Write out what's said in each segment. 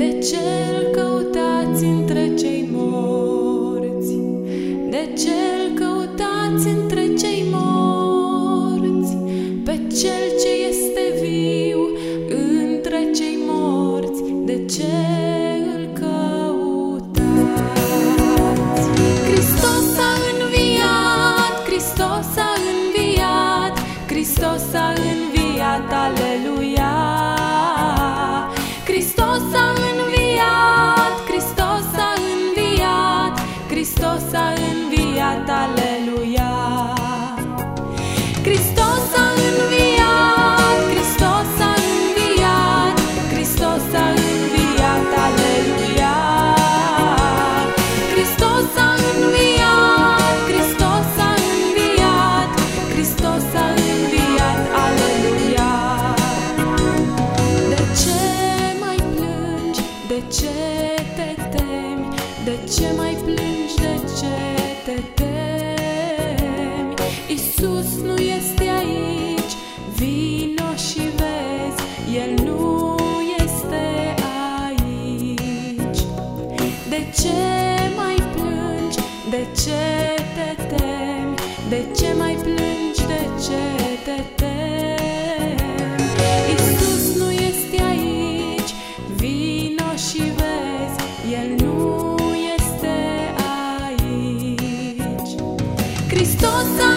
De ce mai plângi de ce te temi. Iisus nu este aici, vino și vezi El nu este aici. De ce mai plângi, de ce te temi De ce mai plângi? 多少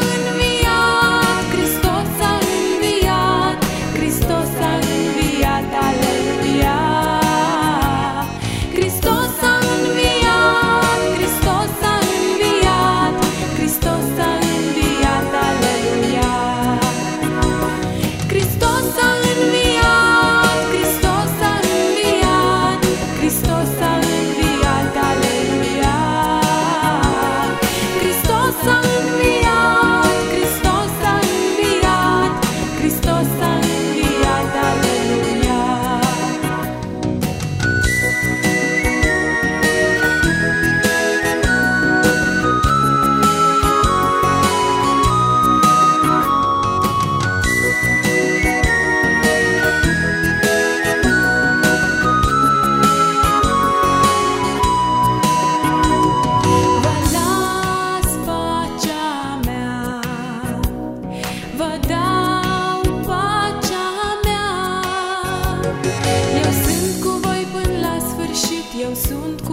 Eu sunt cu voi până la sfârșit, eu sunt cu